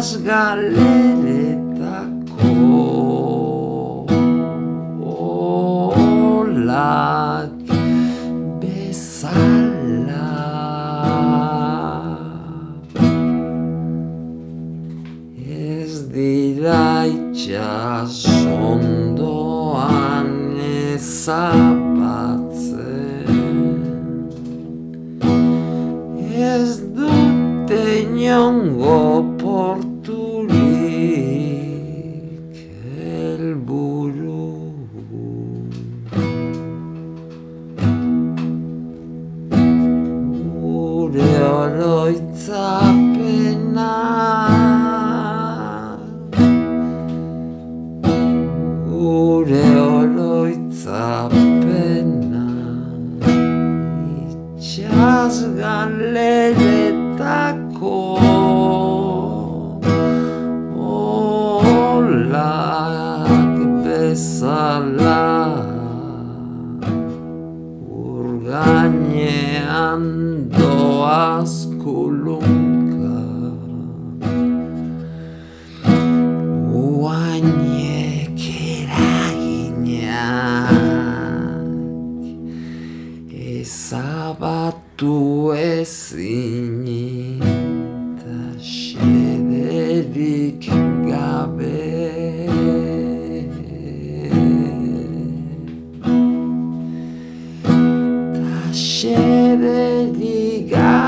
galeretako olak bezala Ez dira itxasondoan ezabatzen Ez dute inongo porturik helburu. Gure oroitzapena. Gure oroitzapena. Itxas galeretako bezala. Urgainean doaz kulunka. Uainek eraginak Ezabatu ezinik siebie liga.